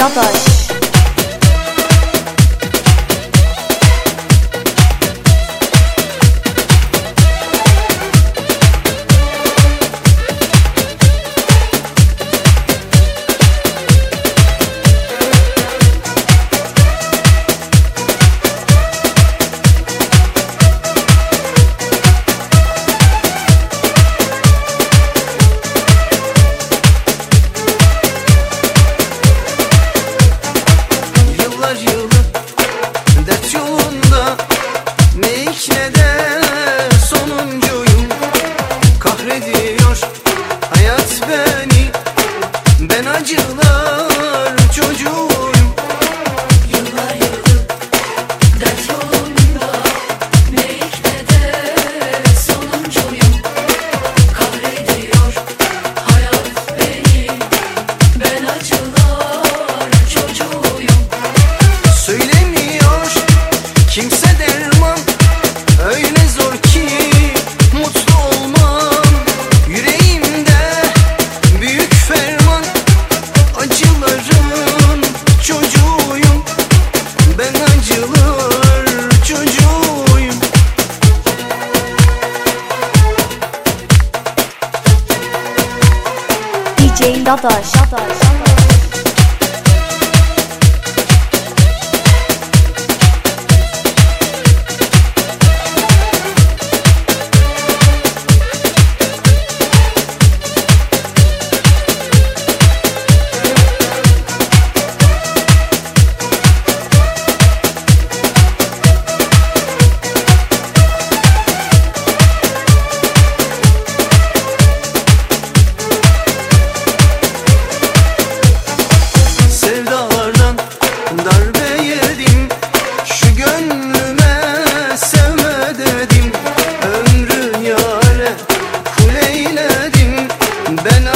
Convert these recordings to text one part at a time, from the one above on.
Double. Kahrediyor hayat beni Ben acılar Dadaş. Dadaş. condena.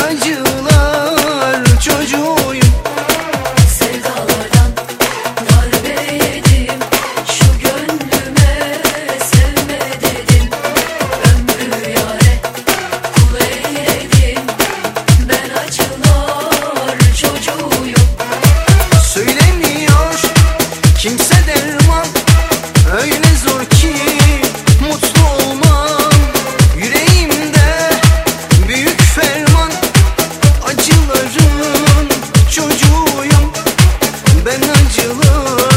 ben acılı.